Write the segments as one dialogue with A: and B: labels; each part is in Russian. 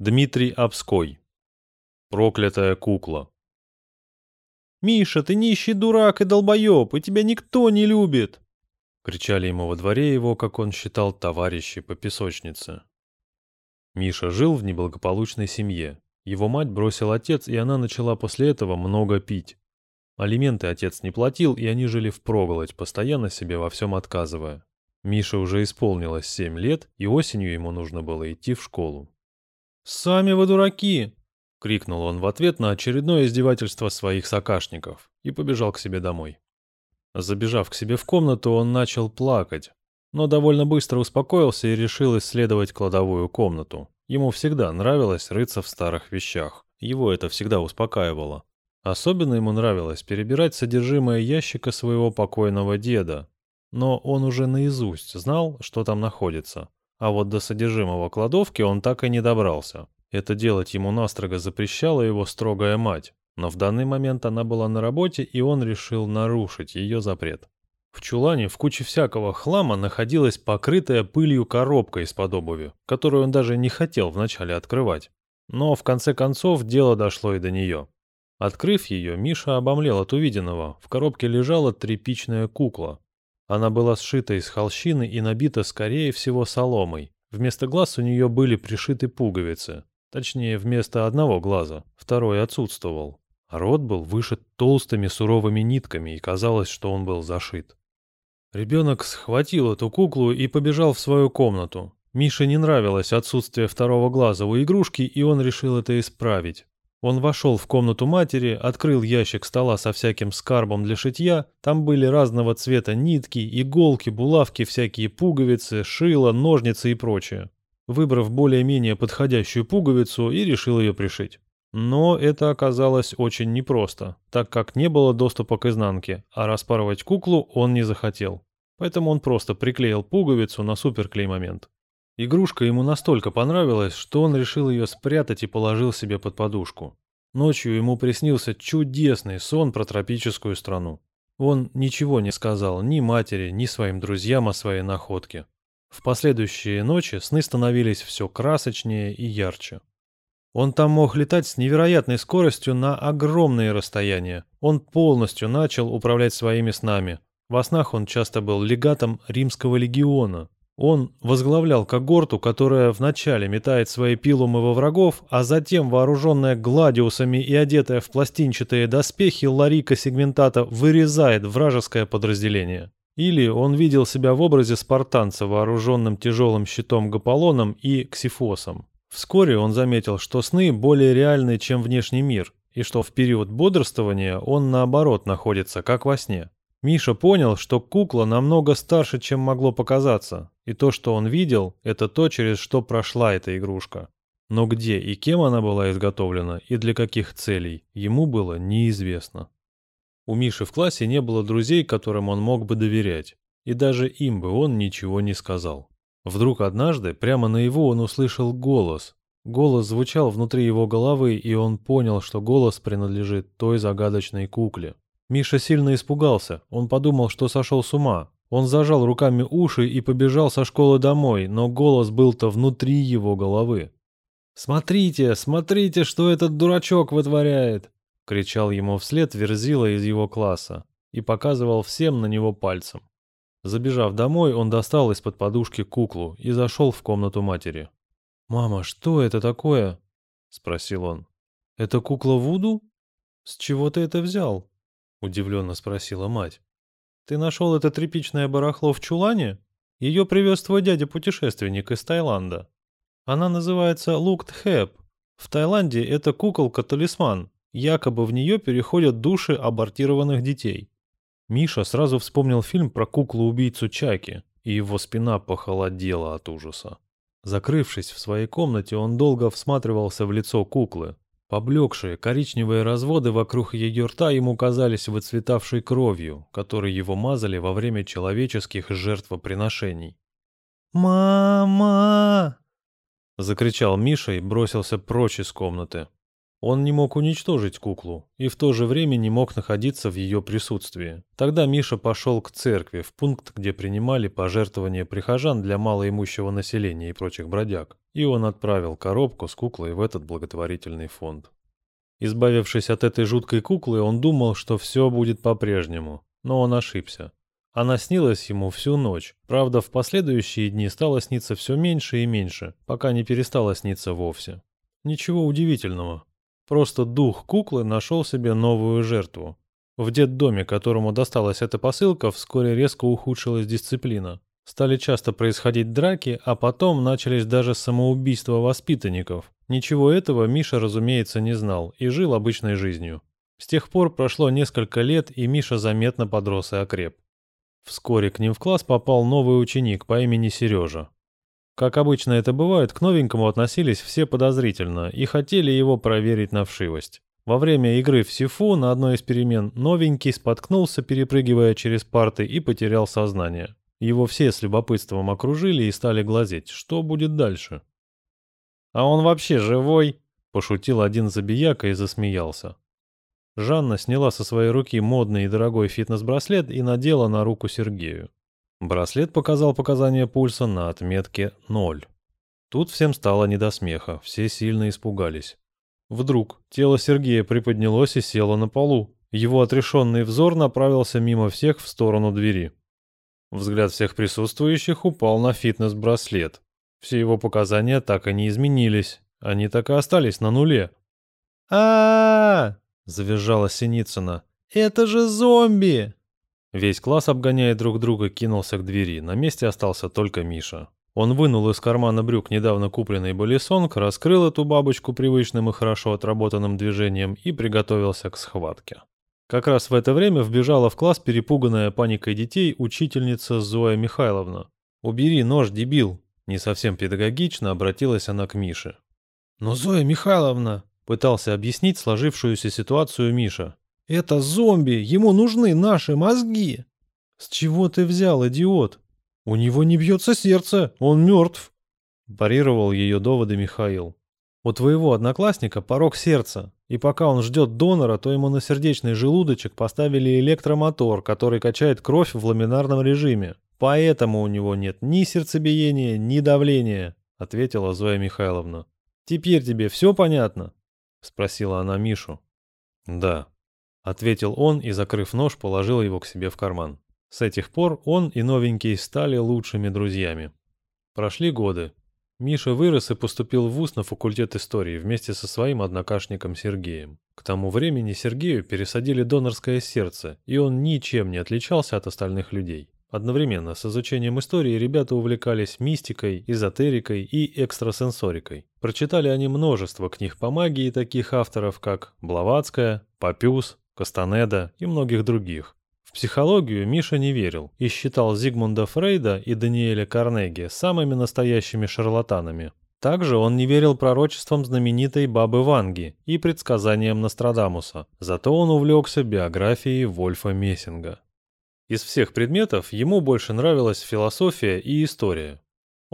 A: Дмитрий Обской. Проклятая кукла.
B: «Миша, ты нищий дурак и долбоеб, и тебя никто не любит!»
A: Кричали ему во дворе его, как он считал, товарищи по песочнице. Миша жил в неблагополучной семье. Его мать бросил отец, и она начала после этого много пить. Алименты отец не платил, и они жили впроголодь, постоянно себе во всем отказывая. Миша уже исполнилось 7 лет, и осенью ему нужно было идти в школу.
B: «Сами вы дураки!»
A: — крикнул он в ответ на очередное издевательство своих сокашников и побежал к себе домой. Забежав к себе в комнату, он начал плакать, но довольно быстро успокоился и решил исследовать кладовую комнату. Ему всегда нравилось рыться в старых вещах, его это всегда успокаивало. Особенно ему нравилось перебирать содержимое ящика своего покойного деда, но он уже наизусть знал, что там находится — а вот до содержимого кладовки он так и не добрался. Это делать ему настрого запрещала его строгая мать. Но в данный момент она была на работе, и он решил нарушить ее запрет. В чулане в куче всякого хлама находилась покрытая пылью коробка из-под обуви, которую он даже не хотел вначале открывать. Но в конце концов дело дошло и до нее. Открыв ее, Миша обомлел от увиденного. В коробке лежала тряпичная кукла, она была сшита из холщины и набита, скорее всего, соломой. Вместо глаз у нее были пришиты пуговицы. Точнее, вместо одного глаза, второй отсутствовал. А рот был вышит толстыми суровыми нитками, и казалось, что он был зашит. Ребенок схватил эту куклу и побежал в свою комнату. Мише не нравилось отсутствие второго глаза у игрушки, и он решил это исправить. Он вошел в комнату матери, открыл ящик стола со всяким скарбом для шитья. Там были разного цвета нитки, иголки, булавки, всякие пуговицы, шило, ножницы и прочее. Выбрав более-менее подходящую пуговицу и решил ее пришить. Но это оказалось очень непросто, так как не было доступа к изнанке, а распарывать куклу он не захотел. Поэтому он просто приклеил пуговицу на суперклей-момент. Игрушка ему настолько понравилась, что он решил ее спрятать и положил себе под подушку. Ночью ему приснился чудесный сон про тропическую страну. Он ничего не сказал ни матери, ни своим друзьям о своей находке. В последующие ночи сны становились все красочнее и ярче. Он там мог летать с невероятной скоростью на огромные расстояния. Он полностью начал управлять своими снами. Во снах он часто был легатом римского легиона, он возглавлял когорту, которая вначале метает свои пилумы во врагов, а затем, вооруженная гладиусами и одетая в пластинчатые доспехи, Ларика Сегментата вырезает вражеское подразделение. Или он видел себя в образе спартанца, вооруженным тяжелым щитом Гополоном и Ксифосом. Вскоре он заметил, что сны более реальны, чем внешний мир, и что в период бодрствования он, наоборот, находится как во сне. Миша понял, что кукла намного старше, чем могло показаться, и то, что он видел, это то, через что прошла эта игрушка. Но где и кем она была изготовлена и для каких целей, ему было неизвестно. У Миши в классе не было друзей, которым он мог бы доверять, и даже им бы он ничего не сказал. Вдруг однажды прямо на его он услышал голос. Голос звучал внутри его головы, и он понял, что голос принадлежит той загадочной кукле. Миша сильно испугался. Он подумал, что сошел с ума. Он зажал руками уши и побежал со школы домой, но голос был-то внутри его головы. «Смотрите, смотрите, что этот дурачок вытворяет!» — кричал ему вслед Верзила из его класса и показывал всем на него пальцем. Забежав домой, он достал из-под подушки куклу и зашел в комнату матери. «Мама, что это такое?» — спросил он. «Это кукла Вуду? С чего ты это взял?» удивленно спросила мать. «Ты нашел это тряпичное барахло в чулане? Ее привез твой дядя-путешественник из Таиланда. Она называется Луктхэп. В Таиланде это куколка-талисман. Якобы в нее переходят души абортированных детей». Миша сразу вспомнил фильм про куклу-убийцу Чаки, и его спина похолодела от ужаса. Закрывшись в своей комнате, он долго всматривался в лицо куклы, Поблекшие коричневые разводы вокруг ее рта ему казались выцветавшей кровью, которой его мазали во время человеческих жертвоприношений.
B: «Мама!»
A: — закричал Миша и бросился прочь из комнаты. Он не мог уничтожить куклу и в то же время не мог находиться в ее присутствии. Тогда Миша пошел к церкви, в пункт, где принимали пожертвования прихожан для малоимущего населения и прочих бродяг, и он отправил коробку с куклой в этот благотворительный фонд. Избавившись от этой жуткой куклы, он думал, что все будет по-прежнему, но он ошибся. Она снилась ему всю ночь, правда, в последующие дни стала сниться все меньше и меньше, пока не перестала сниться вовсе. Ничего удивительного, Просто дух куклы нашел себе новую жертву. В детдоме, которому досталась эта посылка, вскоре резко ухудшилась дисциплина. Стали часто происходить драки, а потом начались даже самоубийства воспитанников. Ничего этого Миша, разумеется, не знал и жил обычной жизнью. С тех пор прошло несколько лет, и Миша заметно подрос и окреп. Вскоре к ним в класс попал новый ученик по имени Сережа. Как обычно это бывает, к новенькому относились все подозрительно и хотели его проверить на вшивость. Во время игры в Сифу на одной из перемен новенький споткнулся, перепрыгивая через парты, и потерял сознание. Его все с любопытством окружили и стали глазеть, что будет дальше. «А он вообще живой?» – пошутил один забияка и засмеялся. Жанна сняла со своей руки модный и дорогой фитнес-браслет и надела на руку Сергею. Браслет показал показания пульса на отметке 0. Тут всем стало не до смеха, все сильно испугались. Вдруг тело Сергея приподнялось и село на полу. Его отрешенный взор направился мимо всех в сторону двери. Взгляд всех присутствующих упал на фитнес-браслет. Все его показания так и не изменились, они так и остались на нуле. а, -а, -а, -а завизжала Синицына. «Это же зомби!» Весь класс, обгоняя друг друга, кинулся к двери. На месте остался только Миша. Он вынул из кармана брюк недавно купленный балесонг, раскрыл эту бабочку привычным и хорошо отработанным движением и приготовился к схватке. Как раз в это время вбежала в класс перепуганная паникой детей учительница Зоя Михайловна. «Убери нож, дебил!» Не совсем педагогично обратилась она к Мише. «Но Зоя Михайловна!» — пытался объяснить сложившуюся ситуацию Миша. Это зомби, ему нужны наши мозги. С чего ты взял, идиот? У него не бьется сердце, он мертв. Парировал ее доводы Михаил. У твоего одноклассника порог сердца, и пока он ждет донора, то ему на сердечный желудочек поставили электромотор, который качает кровь в ламинарном режиме. Поэтому у него нет ни сердцебиения, ни давления, ответила Зоя Михайловна. Теперь тебе все понятно? спросила она Мишу. Да, ответил он и, закрыв нож, положил его к себе в карман. С этих пор он и новенький стали лучшими друзьями. Прошли годы. Миша вырос и поступил в ВУЗ на факультет истории вместе со своим однокашником Сергеем. К тому времени Сергею пересадили донорское сердце, и он ничем не отличался от остальных людей. Одновременно с изучением истории ребята увлекались мистикой, эзотерикой и экстрасенсорикой. Прочитали они множество книг по магии таких авторов, как Блаватская, Папюс, Кастанеда и многих других. В психологию Миша не верил и считал Зигмунда Фрейда и Даниэля Карнеги самыми настоящими шарлатанами. Также он не верил пророчествам знаменитой Бабы Ванги и предсказаниям Нострадамуса, зато он увлекся биографией Вольфа Мессинга. Из всех предметов ему больше нравилась философия и история.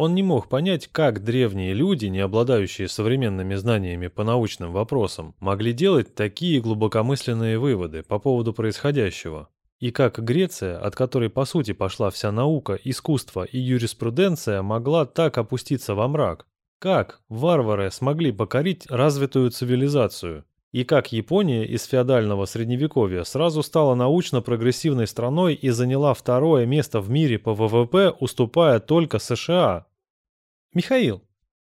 A: Он не мог понять, как древние люди, не обладающие современными знаниями по научным вопросам, могли делать такие глубокомысленные выводы по поводу происходящего. И как Греция, от которой по сути пошла вся наука, искусство и юриспруденция, могла так опуститься во мрак? Как варвары смогли покорить развитую цивилизацию? И как Япония из феодального средневековья сразу стала научно-прогрессивной страной и заняла второе место в мире по ВВП, уступая только США, Михаил,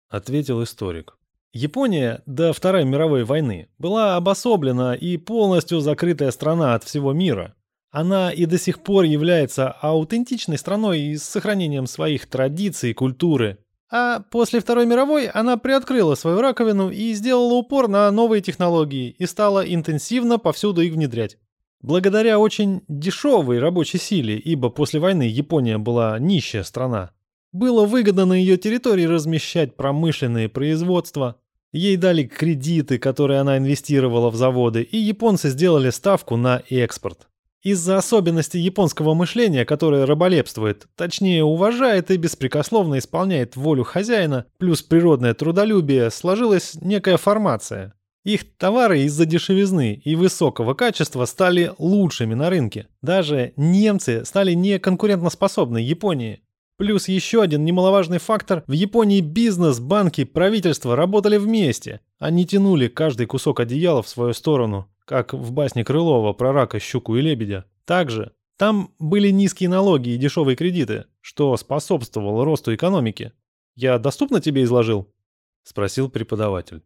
A: ответил историк. Япония до Второй мировой войны была обособлена и полностью закрытая страна от всего мира. Она и до сих пор является аутентичной страной и с сохранением своих традиций и культуры. А после Второй мировой она приоткрыла свою раковину и сделала упор на новые технологии и стала интенсивно повсюду их внедрять. Благодаря очень дешевой рабочей силе, ибо после войны Япония была нищая страна, было выгодно на ее территории размещать промышленные производства. Ей дали кредиты, которые она инвестировала в заводы, и японцы сделали ставку на экспорт. Из-за особенностей японского мышления, которое раболепствует, точнее уважает и беспрекословно исполняет волю хозяина, плюс природное трудолюбие, сложилась некая формация.
B: Их товары из-за дешевизны и высокого качества стали лучшими на рынке. Даже немцы стали неконкурентоспособны Японии. Плюс еще один немаловажный фактор – в Японии бизнес, банки, правительство работали вместе. Они тянули каждый кусок одеяла в свою сторону, как в басне Крылова про рака, щуку и лебедя. Также там были низкие налоги и дешевые кредиты, что способствовало росту экономики. «Я доступно тебе изложил?» – спросил преподаватель.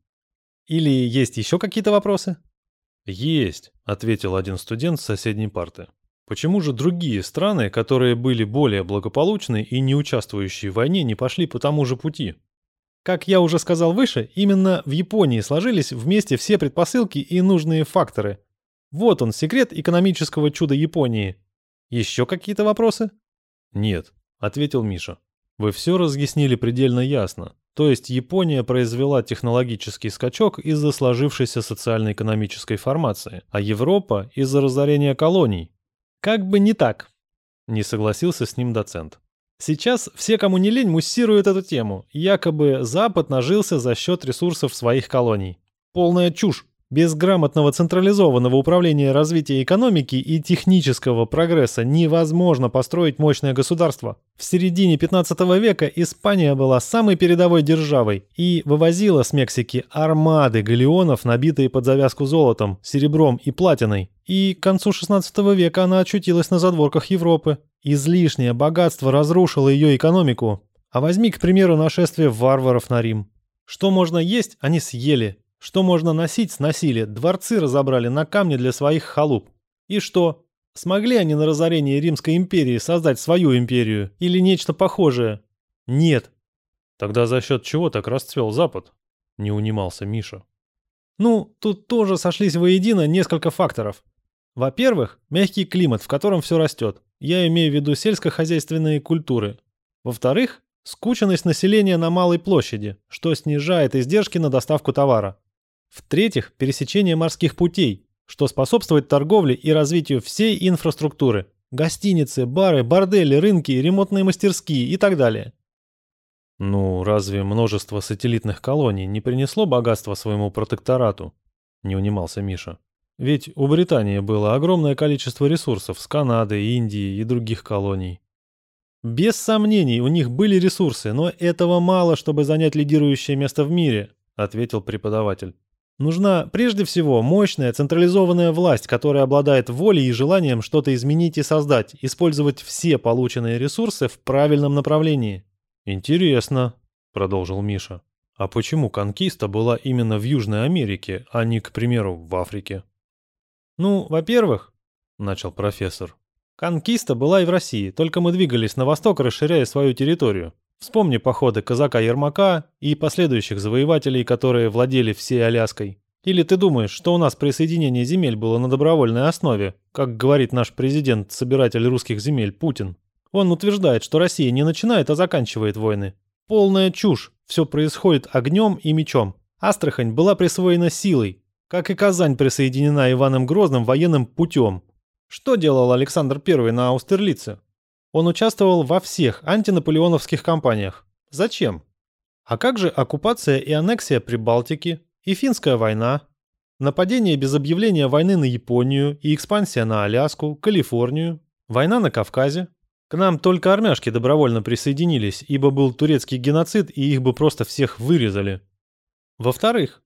B: «Или есть еще какие-то вопросы?»
A: «Есть», – ответил один студент с соседней парты. Почему же другие страны, которые были более благополучны и не участвующие в войне, не пошли по тому же пути?
B: Как я уже сказал выше, именно в Японии сложились вместе все предпосылки и нужные факторы. Вот он, секрет экономического чуда Японии. Еще какие-то вопросы?
A: Нет, ответил Миша. Вы все разъяснили предельно ясно. То есть Япония произвела технологический скачок из-за сложившейся социально-экономической формации, а Европа из-за разорения колоний,
B: как бы не так, не согласился с ним доцент. Сейчас все, кому не лень, муссируют эту тему. Якобы Запад нажился за счет ресурсов своих колоний. Полная чушь. Без грамотного централизованного управления развития экономики и технического прогресса невозможно построить мощное государство. В середине 15 века Испания была самой передовой державой и вывозила с Мексики армады галеонов, набитые под завязку золотом, серебром и платиной. И к концу 16 века она очутилась на задворках Европы. Излишнее богатство разрушило ее экономику. А возьми, к примеру, нашествие варваров на Рим. Что можно есть, они съели, что можно носить, сносили, дворцы разобрали на камни для своих халуп. И что? Смогли они на разорение Римской империи создать свою империю или нечто похожее? Нет.
A: Тогда за счет чего так расцвел Запад? Не унимался Миша.
B: Ну, тут тоже сошлись воедино несколько факторов. Во-первых, мягкий климат, в котором все растет. Я имею в виду сельскохозяйственные культуры. Во-вторых, скученность населения на малой площади, что снижает издержки на доставку товара. В-третьих, пересечение морских путей, что способствует торговле и развитию всей инфраструктуры – гостиницы, бары, бордели, рынки, ремонтные мастерские и так далее.
A: Ну, разве множество сателлитных колоний не принесло богатства своему протекторату? Не унимался Миша. Ведь у Британии было огромное количество ресурсов с Канады, Индии и других колоний.
B: Без сомнений, у них были ресурсы, но этого мало, чтобы занять лидирующее место в мире, ответил преподаватель. Нужна прежде всего мощная централизованная власть, которая обладает волей и желанием что-то изменить и создать, использовать все полученные ресурсы в правильном направлении.
A: «Интересно», — продолжил Миша. «А почему конкиста была именно в Южной Америке, а не, к примеру, в Африке?»
B: «Ну, во-первых», — начал профессор, — «конкиста была и в России, только мы двигались на восток, расширяя свою территорию. Вспомни походы казака Ермака и последующих завоевателей, которые владели всей Аляской. Или ты думаешь, что у нас присоединение земель было на добровольной основе, как говорит наш президент, собиратель русских земель Путин? Он утверждает, что Россия не начинает, а заканчивает войны. Полная чушь. Все происходит огнем и мечом. Астрахань была присвоена силой, как и Казань присоединена Иваном Грозным военным путем. Что делал Александр I на Аустерлице? Он участвовал во всех антинаполеоновских кампаниях. Зачем? А как же оккупация и аннексия Прибалтики, и финская война, нападение без объявления войны на Японию и экспансия на Аляску, Калифорнию, война на Кавказе? К нам только армяшки добровольно присоединились, ибо был турецкий геноцид, и их бы просто всех вырезали. Во-вторых,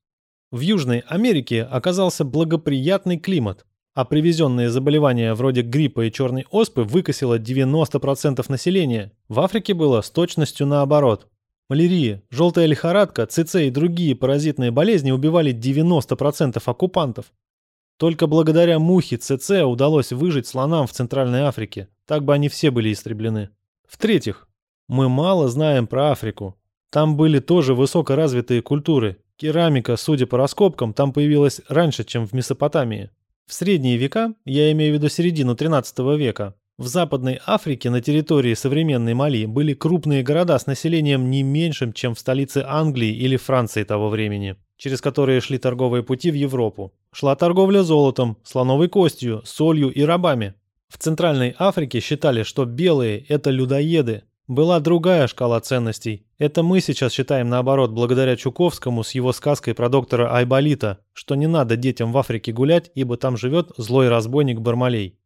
B: в Южной Америке оказался благоприятный климат а привезенные заболевания вроде гриппа и черной оспы выкосило 90% населения. В Африке было с точностью наоборот. Малярия, желтая лихорадка, ЦЦ и другие паразитные болезни убивали 90% оккупантов. Только благодаря мухе ЦЦ удалось выжить слонам в Центральной Африке, так бы они все были истреблены. В-третьих, мы мало знаем про Африку. Там были тоже высокоразвитые культуры. Керамика, судя по раскопкам, там появилась раньше, чем в Месопотамии. В средние века, я имею в виду середину 13 века, в Западной Африке на территории современной Мали были крупные города с населением не меньшим, чем в столице Англии или Франции того времени, через которые шли торговые пути в Европу. Шла торговля золотом, слоновой костью, солью и рабами. В Центральной Африке считали, что белые – это людоеды, была другая шкала ценностей. Это мы сейчас считаем наоборот благодаря Чуковскому с его сказкой про доктора Айболита, что не надо детям в Африке гулять, ибо там живет злой разбойник Бармалей.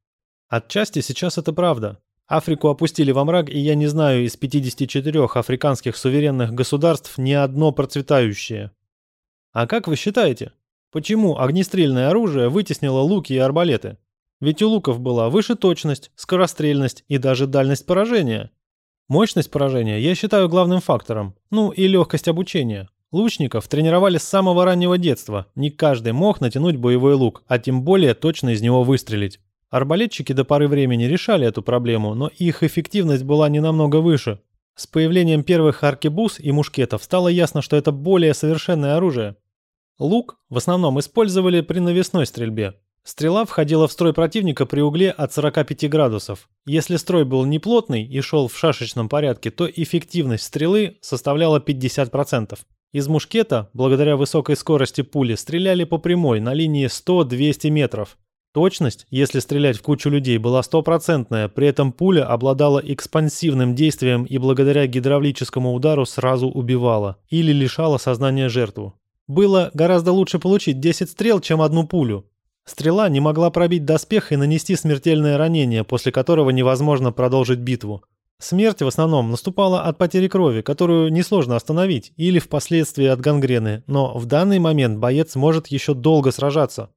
B: Отчасти сейчас это правда. Африку опустили во мрак, и я не знаю из 54 африканских суверенных государств ни одно процветающее. А как вы считаете, почему огнестрельное оружие вытеснило луки и арбалеты? Ведь у луков была выше точность, скорострельность и даже дальность поражения – Мощность поражения я считаю главным фактором, ну и легкость обучения. Лучников тренировали с самого раннего детства, не каждый мог натянуть боевой лук, а тем более точно из него выстрелить. Арбалетчики до поры времени решали эту проблему, но их эффективность была не намного выше. С появлением первых аркебуз и мушкетов стало ясно, что это более совершенное оружие. Лук в основном использовали при навесной стрельбе, Стрела входила в строй противника при угле от 45 градусов. Если строй был неплотный и шел в шашечном порядке, то эффективность стрелы составляла 50%. Из мушкета, благодаря высокой скорости пули, стреляли по прямой на линии 100-200 метров. Точность, если стрелять в кучу людей, была стопроцентная, при этом пуля обладала экспансивным действием и благодаря гидравлическому удару сразу убивала или лишала сознания жертву. Было гораздо лучше получить 10 стрел, чем одну пулю, Стрела не могла пробить доспех и нанести смертельное ранение, после которого невозможно продолжить битву. Смерть в основном наступала от потери крови, которую несложно остановить, или впоследствии от гангрены, но в данный момент боец может еще долго сражаться.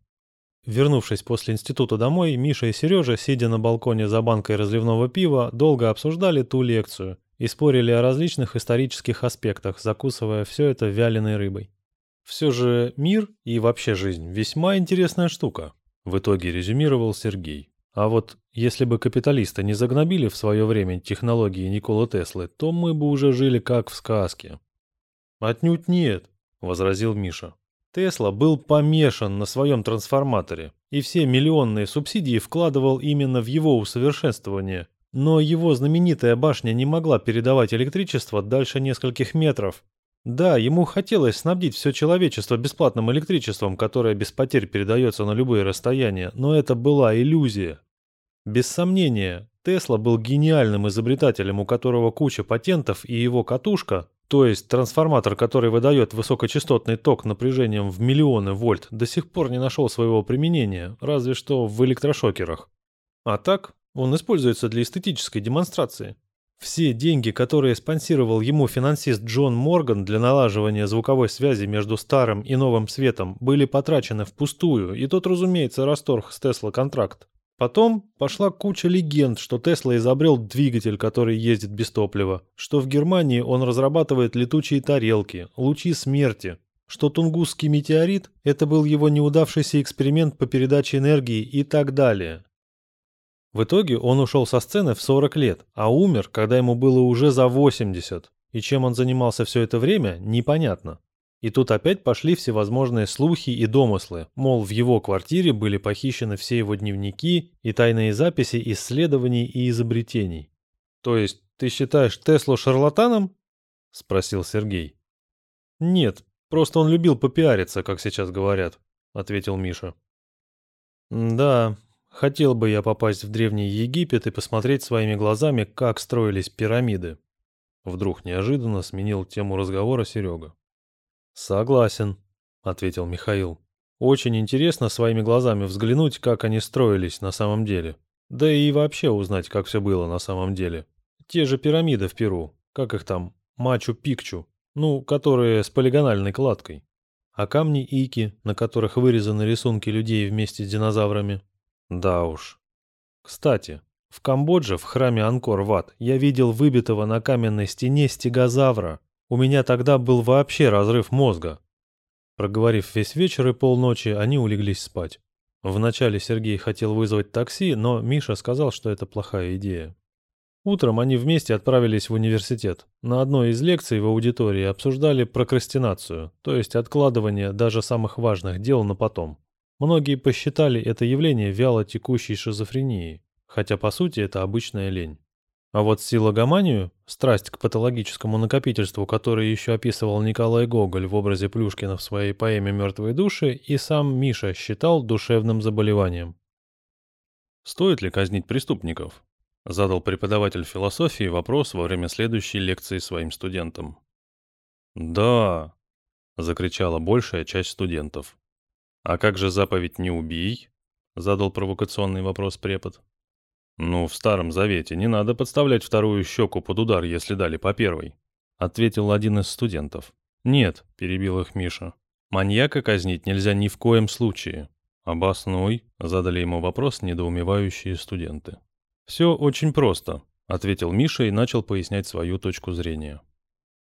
B: Вернувшись после института домой, Миша и Сережа, сидя на балконе за банкой разливного пива, долго обсуждали ту лекцию и спорили о различных исторических аспектах, закусывая все это вяленой рыбой. Все же мир и вообще жизнь весьма интересная штука, в итоге резюмировал Сергей. А вот если бы капиталисты не загнобили в свое время технологии Никола Теслы, то мы бы уже жили как в сказке. «Отнюдь нет», – возразил Миша. Тесла был помешан на своем трансформаторе, и все миллионные субсидии вкладывал именно в его усовершенствование. Но его знаменитая башня не могла передавать электричество дальше нескольких метров, да, ему хотелось снабдить все человечество бесплатным электричеством, которое без потерь передается на любые расстояния, но это была иллюзия. Без сомнения, Тесла был гениальным изобретателем, у которого куча патентов и его катушка, то есть трансформатор, который выдает высокочастотный ток напряжением в миллионы вольт, до сих пор не нашел своего применения, разве что в электрошокерах. А так, он используется для эстетической демонстрации. Все деньги, которые спонсировал ему финансист Джон Морган для налаживания звуковой связи между старым и новым светом, были потрачены впустую, и тот, разумеется, расторг с Тесла контракт. Потом пошла куча легенд, что Тесла изобрел двигатель, который ездит без топлива, что в Германии он разрабатывает летучие тарелки, лучи смерти, что тунгусский метеорит – это был его неудавшийся эксперимент по передаче энергии и так далее. В итоге он ушел со сцены в 40 лет, а умер, когда ему было уже за 80. И чем он занимался все это время, непонятно. И тут опять пошли всевозможные слухи и домыслы, мол, в его квартире были похищены все его дневники и тайные записи исследований и изобретений. «То есть ты считаешь Теслу шарлатаном?» – спросил Сергей. «Нет, просто он любил попиариться, как сейчас говорят», – ответил Миша. «Да, Хотел бы я попасть в Древний Египет и посмотреть своими глазами, как строились пирамиды. Вдруг неожиданно сменил тему разговора Серега. «Согласен», — ответил Михаил. «Очень интересно своими глазами взглянуть, как они строились на самом деле. Да и вообще узнать, как все было на самом деле. Те же пирамиды в Перу, как их там, Мачу-Пикчу, ну, которые с полигональной кладкой. А камни Ики, на которых вырезаны рисунки людей вместе с динозаврами, да уж. Кстати, в Камбодже, в храме Анкор-Ват, я видел выбитого на каменной стене стегозавра. У меня тогда был вообще разрыв мозга. Проговорив весь вечер и полночи, они улеглись спать. Вначале Сергей хотел вызвать такси, но Миша сказал, что это плохая идея. Утром они вместе отправились в университет. На одной из лекций в аудитории обсуждали прокрастинацию, то есть откладывание даже самых важных дел на потом. Многие посчитали это явление вяло текущей шизофренией, хотя по сути это обычная лень. А вот силогоманию, страсть к патологическому накопительству, которую еще описывал Николай Гоголь в образе Плюшкина в своей поэме «Мертвые души», и сам Миша считал душевным заболеванием. «Стоит ли казнить преступников?»
A: – задал преподаватель философии вопрос во время следующей лекции своим студентам. «Да!» – закричала большая часть студентов. «А как же заповедь «не убий»?» — задал провокационный вопрос препод. «Ну, в Старом Завете не надо подставлять вторую щеку под удар, если дали по первой», — ответил один из студентов. «Нет», — перебил их Миша. «Маньяка казнить нельзя ни в коем случае». «Обоснуй», — задали ему вопрос недоумевающие студенты. «Все очень просто», — ответил Миша и начал пояснять свою точку зрения.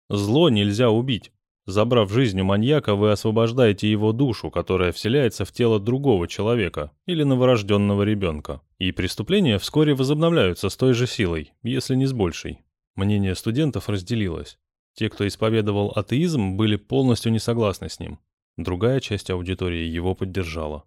A: «Зло нельзя убить, Забрав жизнь у маньяка, вы освобождаете его душу, которая вселяется в тело другого человека или новорожденного ребенка. И преступления вскоре возобновляются с той же силой, если не с большей. Мнение студентов разделилось. Те, кто исповедовал атеизм, были полностью не согласны с ним. Другая часть аудитории его поддержала.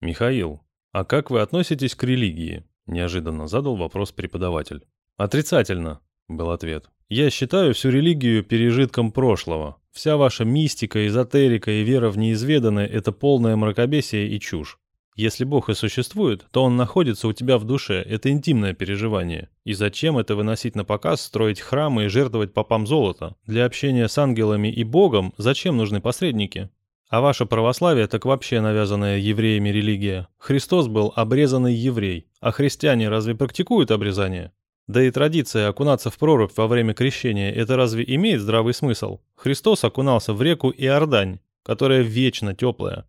A: «Михаил, а как вы относитесь к религии?» – неожиданно задал вопрос преподаватель. «Отрицательно», – был ответ. «Я считаю всю религию пережитком прошлого, Вся ваша мистика, эзотерика и вера в неизведанное – это полное мракобесие и чушь. Если Бог и существует, то Он находится у тебя в душе, это интимное переживание. И зачем это выносить на показ, строить храмы и жертвовать попам золота? Для общения с ангелами и Богом зачем нужны посредники? А ваше православие так вообще навязанная евреями религия. Христос был обрезанный еврей. А христиане разве практикуют обрезание? Да и традиция окунаться в прорубь во время крещения – это разве имеет здравый смысл? Христос окунался в реку Иордань, которая вечно теплая.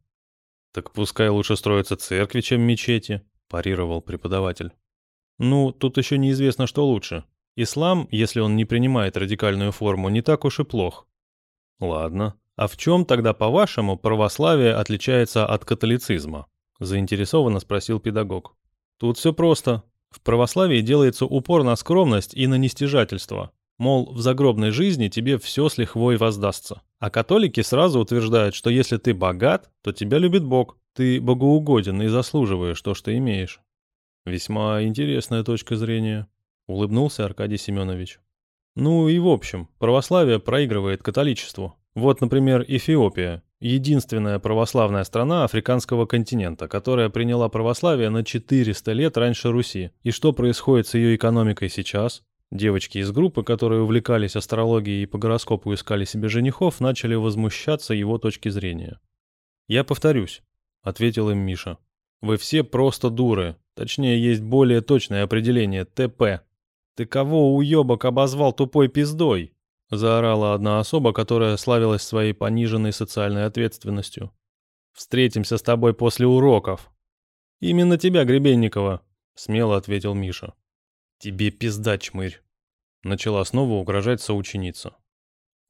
A: «Так пускай лучше строятся церкви, чем мечети», – парировал преподаватель. «Ну, тут еще неизвестно, что лучше. Ислам, если он не принимает радикальную форму, не так уж и плох». «Ладно. А в чем тогда, по-вашему, православие отличается от католицизма?» – заинтересованно спросил педагог. «Тут все просто. В православии делается упор на скромность и на нестяжательство. Мол, в загробной жизни тебе все с лихвой воздастся. А католики сразу утверждают, что если ты богат, то тебя любит Бог. Ты богоугоден и заслуживаешь то, что имеешь. Весьма интересная точка зрения, улыбнулся Аркадий Семенович. Ну и в общем, православие проигрывает католичеству. Вот, например, Эфиопия единственная православная страна африканского континента, которая приняла православие на 400 лет раньше Руси. И что происходит с ее экономикой сейчас? Девочки из группы, которые увлекались астрологией и по гороскопу искали себе женихов, начали возмущаться его точки зрения. «Я повторюсь», — ответил им Миша. «Вы все просто дуры. Точнее, есть более точное определение — ТП. Ты кого, уебок, обозвал тупой пиздой?» заорала одна особа, которая славилась своей пониженной социальной ответственностью. «Встретимся с тобой после уроков». «Именно тебя, Гребенникова», — смело ответил Миша. «Тебе пизда, чмырь», — начала снова угрожать соученица.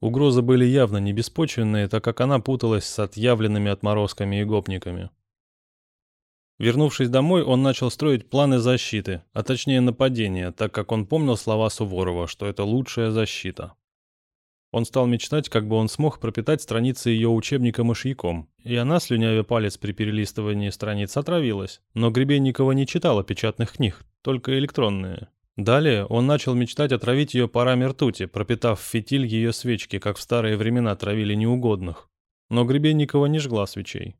A: Угрозы были явно не беспочвенные, так как она путалась с отъявленными отморозками и гопниками. Вернувшись домой, он начал строить планы защиты, а точнее нападения, так как он помнил слова Суворова, что это лучшая защита. Он стал мечтать, как бы он смог пропитать страницы ее учебника мышьяком. И она, слюнявя палец при перелистывании страниц, отравилась. Но Гребенникова не читала печатных книг, только электронные. Далее он начал мечтать отравить ее парами ртути, пропитав фитиль ее свечки, как в старые времена травили неугодных. Но Гребенникова не жгла свечей.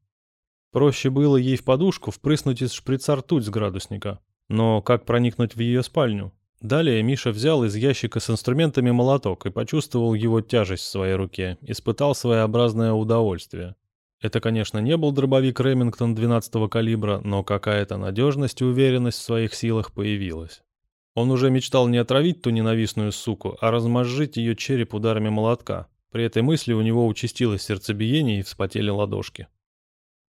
A: Проще было ей в подушку впрыснуть из шприца ртуть с градусника. Но как проникнуть в ее спальню? Далее Миша взял из ящика с инструментами молоток и почувствовал его тяжесть в своей руке, испытал своеобразное удовольствие. Это, конечно, не был дробовик Ремингтон 12-го калибра, но какая-то надежность и уверенность в своих силах появилась. Он уже мечтал не отравить ту ненавистную суку, а размозжить ее череп ударами молотка. При этой мысли у него участилось сердцебиение и вспотели ладошки.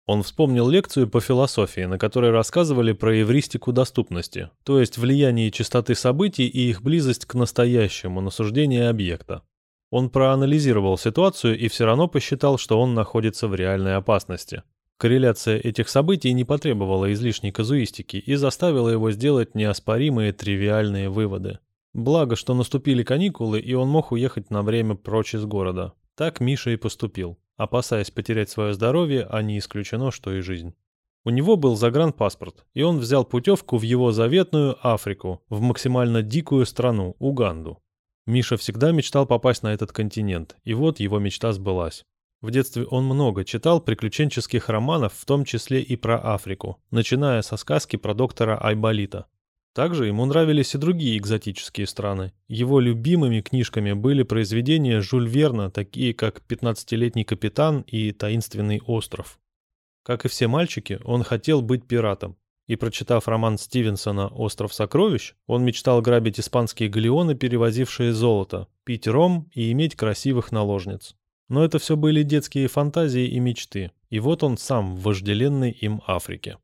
A: Он вспомнил лекцию по философии, на которой рассказывали про эвристику доступности, то есть влияние частоты событий и их близость к настоящему на суждение объекта. Он проанализировал ситуацию и все равно посчитал, что он находится в реальной опасности. Корреляция этих событий не потребовала излишней казуистики и заставила его сделать неоспоримые тривиальные выводы. Благо, что наступили каникулы, и он мог уехать на время прочь из города. Так Миша и поступил. Опасаясь потерять свое здоровье, а не исключено, что и жизнь. У него был загранпаспорт, и он взял путевку в его заветную Африку, в максимально дикую страну, Уганду. Миша всегда мечтал попасть на этот континент, и вот его мечта сбылась. В детстве он много читал приключенческих романов, в том числе и про Африку, начиная со сказки про доктора Айболита. Также ему нравились и другие экзотические страны. Его любимыми книжками были произведения Жюль Верна, такие как «Пятнадцатилетний капитан» и «Таинственный остров». Как и все мальчики, он хотел быть пиратом. И прочитав роман Стивенсона «Остров сокровищ», он мечтал грабить испанские галеоны, перевозившие золото, пить ром и иметь красивых наложниц. Но это все были детские фантазии и мечты. И вот он сам в вожделенной им Африке.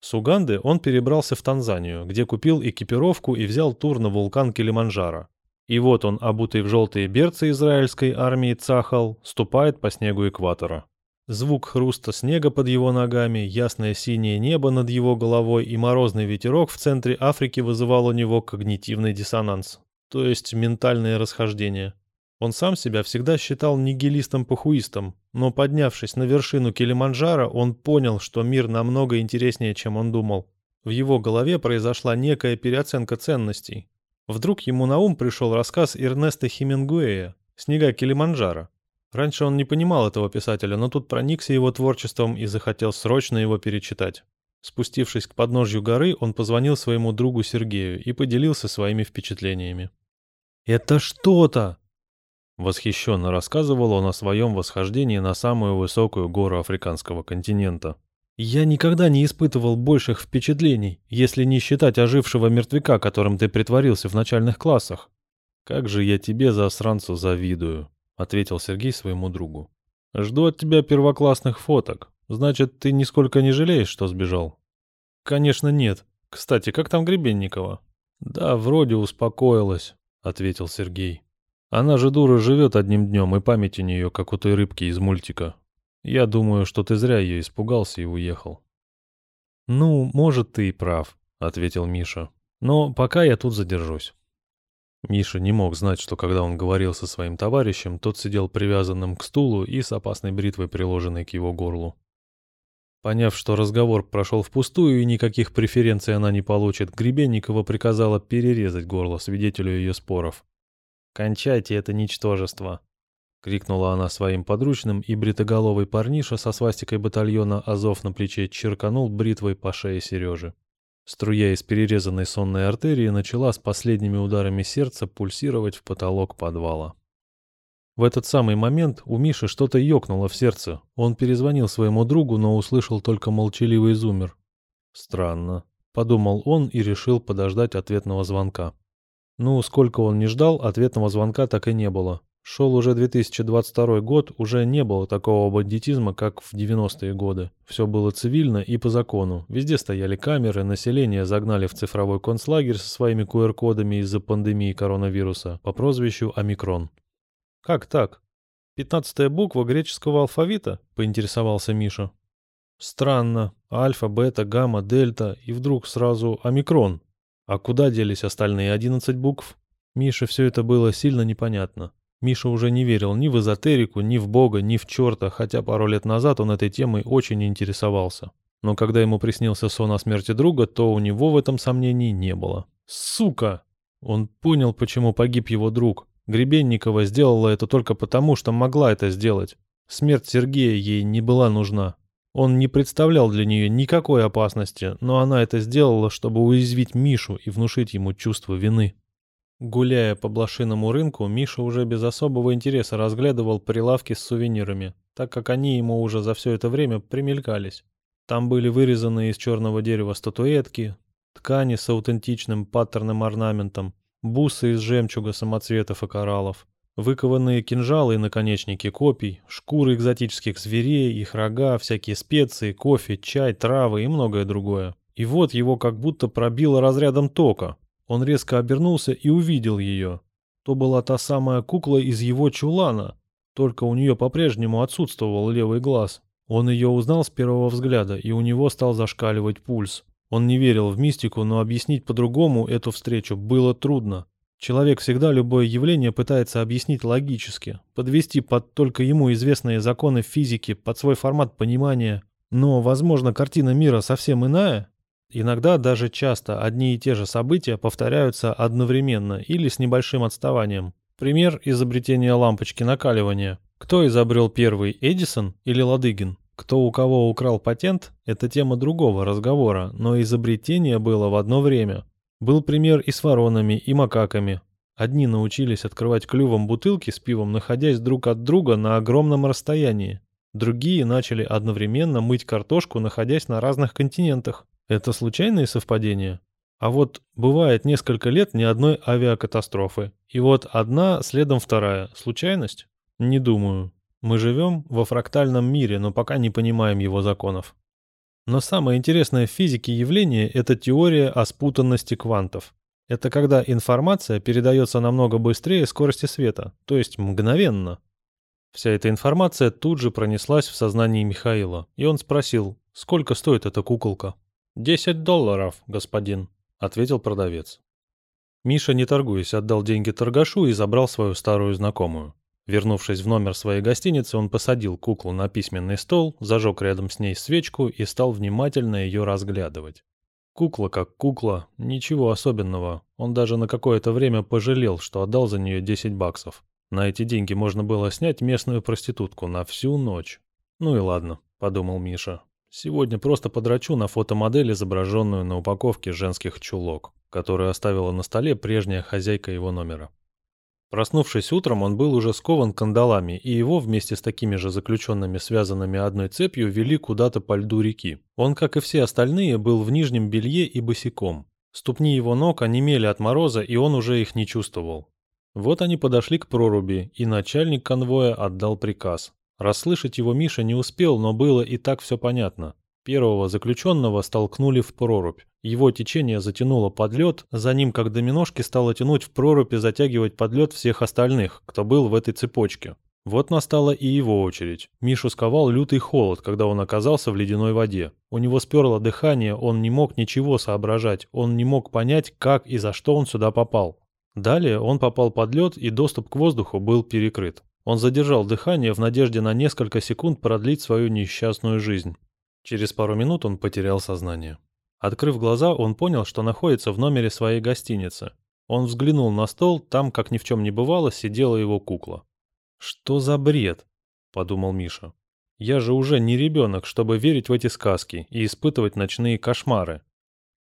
A: С Уганды он перебрался в Танзанию, где купил экипировку и взял тур на вулкан Килиманджаро. И вот он, обутый в желтые берцы израильской армии Цахал, ступает по снегу экватора. Звук хруста снега под его ногами, ясное синее небо над его головой и морозный ветерок в центре Африки вызывал у него когнитивный диссонанс, то есть ментальное расхождение. Он сам себя всегда считал нигилистом-пахуистом, но поднявшись на вершину Килиманджаро, он понял, что мир намного интереснее, чем он думал. В его голове произошла некая переоценка ценностей. Вдруг ему на ум пришел рассказ Эрнеста Хемингуэя «Снега Килиманджаро». Раньше он не понимал этого писателя, но тут проникся его творчеством и захотел срочно его перечитать. Спустившись к подножью горы, он позвонил своему другу Сергею и поделился своими впечатлениями. «Это что-то!» Восхищенно рассказывал он о своем восхождении на самую высокую гору африканского континента. «Я никогда не испытывал больших впечатлений, если не считать ожившего мертвяка, которым ты притворился в начальных классах». «Как же я тебе, засранцу, завидую», — ответил Сергей своему другу. «Жду от тебя первоклассных фоток. Значит, ты нисколько не жалеешь, что сбежал?» «Конечно нет. Кстати, как там Гребенникова?» «Да, вроде успокоилась», — ответил Сергей. Она же дура живет одним днем, и память у нее, как у той рыбки из мультика. Я думаю, что ты зря ее испугался и уехал». «Ну, может, ты и прав», — ответил Миша. «Но пока я тут задержусь». Миша не мог знать, что когда он говорил со своим товарищем, тот сидел привязанным к стулу и с опасной бритвой, приложенной к его горлу. Поняв, что разговор прошел впустую и никаких преференций она не получит, Гребенникова приказала перерезать горло свидетелю ее споров. «Кончайте это ничтожество!» — крикнула она своим подручным, и бритоголовый парниша со свастикой батальона «Азов» на плече черканул бритвой по шее Сережи. Струя из перерезанной сонной артерии начала с последними ударами сердца пульсировать в потолок подвала. В этот самый момент у Миши что-то ёкнуло в сердце. Он перезвонил своему другу, но услышал только молчаливый зумер. «Странно», — подумал он и решил подождать ответного звонка. Ну, сколько он не ждал, ответного звонка так и не было. Шел уже 2022 год, уже не было такого бандитизма, как в 90-е годы. Все было цивильно и по закону. Везде стояли камеры, население загнали в цифровой концлагерь со своими QR-кодами из-за пандемии коронавируса по прозвищу «Омикрон». «Как так? Пятнадцатая буква греческого алфавита?» – поинтересовался Миша. «Странно. Альфа, бета, гамма, дельта и вдруг сразу омикрон», а куда делись остальные одиннадцать букв? Мише все это было сильно непонятно. Миша уже не верил ни в эзотерику, ни в бога, ни в черта, хотя пару лет назад он этой темой очень интересовался. Но когда ему приснился сон о смерти друга, то у него в этом сомнений не было. «Сука!» Он понял, почему погиб его друг. Гребенникова сделала это только потому, что могла это сделать. Смерть Сергея ей не была нужна. Он не представлял для нее никакой опасности, но она это сделала, чтобы уязвить Мишу и внушить ему чувство вины. Гуляя по блошиному рынку, Миша уже без особого интереса разглядывал прилавки с сувенирами, так как они ему уже за все это время примелькались. Там были вырезаны из черного дерева статуэтки, ткани с аутентичным паттерным орнаментом, бусы из жемчуга, самоцветов и кораллов, Выкованные кинжалы и наконечники копий, шкуры экзотических зверей, их рога, всякие специи, кофе, чай, травы и многое другое. И вот его как будто пробило разрядом тока. Он резко обернулся и увидел ее. То была та самая кукла из его чулана, только у нее по-прежнему отсутствовал левый глаз. Он ее узнал с первого взгляда, и у него стал зашкаливать пульс. Он не верил в мистику, но объяснить по-другому эту встречу было трудно. Человек всегда любое явление пытается объяснить логически, подвести под только ему известные законы физики, под свой формат понимания. Но, возможно, картина мира совсем иная. Иногда, даже часто, одни и те же события повторяются одновременно или с небольшим отставанием. Пример изобретения лампочки накаливания. Кто изобрел первый, Эдисон или Ладыгин? Кто у кого украл патент – это тема другого разговора, но изобретение было в одно время. Был пример и с воронами, и макаками. Одни научились открывать клювом бутылки с пивом, находясь друг от друга на огромном расстоянии. Другие начали одновременно мыть картошку, находясь на разных континентах. Это случайные совпадения? А вот бывает несколько лет ни одной авиакатастрофы. И вот одна, следом вторая. Случайность? Не думаю. Мы живем во фрактальном мире, но пока не понимаем его законов. Но самое интересное в физике явление – это теория о спутанности квантов. Это когда информация передается намного быстрее скорости света, то есть мгновенно. Вся эта информация тут же пронеслась в сознании Михаила, и он спросил, сколько стоит эта куколка. «Десять долларов, господин», – ответил продавец. Миша, не торгуясь, отдал деньги торгашу и забрал свою старую знакомую. Вернувшись в номер своей гостиницы, он посадил куклу на письменный стол, зажег рядом с ней свечку и стал внимательно ее разглядывать. Кукла как кукла, ничего особенного. Он даже на какое-то время пожалел, что отдал за нее 10 баксов. На эти деньги можно было снять местную проститутку на всю ночь. «Ну и ладно», — подумал Миша. «Сегодня просто подрачу на фотомодель, изображенную на упаковке женских чулок, которую оставила на столе прежняя хозяйка его номера». Проснувшись утром, он был уже скован кандалами, и его вместе с такими же заключенными, связанными одной цепью, вели куда-то по льду реки. Он, как и все остальные, был в нижнем белье и босиком. Ступни его ног онемели от мороза, и он уже их не чувствовал. Вот они подошли к проруби, и начальник конвоя отдал приказ. Расслышать его Миша не успел, но было и так все понятно. Первого заключенного столкнули в прорубь. Его течение затянуло под лед, за ним, как доминошки, стало тянуть в прорубь и затягивать под лед всех остальных, кто был в этой цепочке. Вот настала и его очередь. Мишу сковал лютый холод, когда он оказался в ледяной воде. У него сперло дыхание, он не мог ничего соображать, он не мог понять, как и за что он сюда попал. Далее он попал под лед, и доступ к воздуху был перекрыт. Он задержал дыхание в надежде на несколько секунд продлить свою несчастную жизнь. Через пару минут он потерял сознание. Открыв глаза, он понял, что находится в номере своей гостиницы. Он взглянул на стол, там, как ни в чем не бывало, сидела его кукла. «Что за бред?» – подумал Миша. «Я же уже не ребенок, чтобы верить в эти сказки и испытывать ночные кошмары».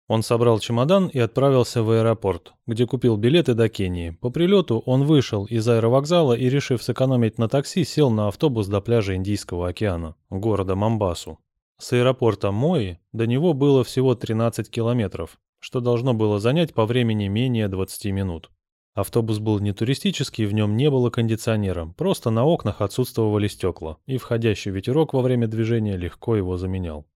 A: Он собрал чемодан и отправился в аэропорт, где купил билеты до Кении. По прилету он вышел из аэровокзала и, решив сэкономить на такси, сел на автобус до пляжа Индийского океана, города Мамбасу. С аэропорта Мои до него было всего 13 километров, что должно было занять по времени менее 20 минут. Автобус был не туристический, в нем не было кондиционера, просто на окнах отсутствовали стекла, и входящий ветерок во время движения легко его заменял.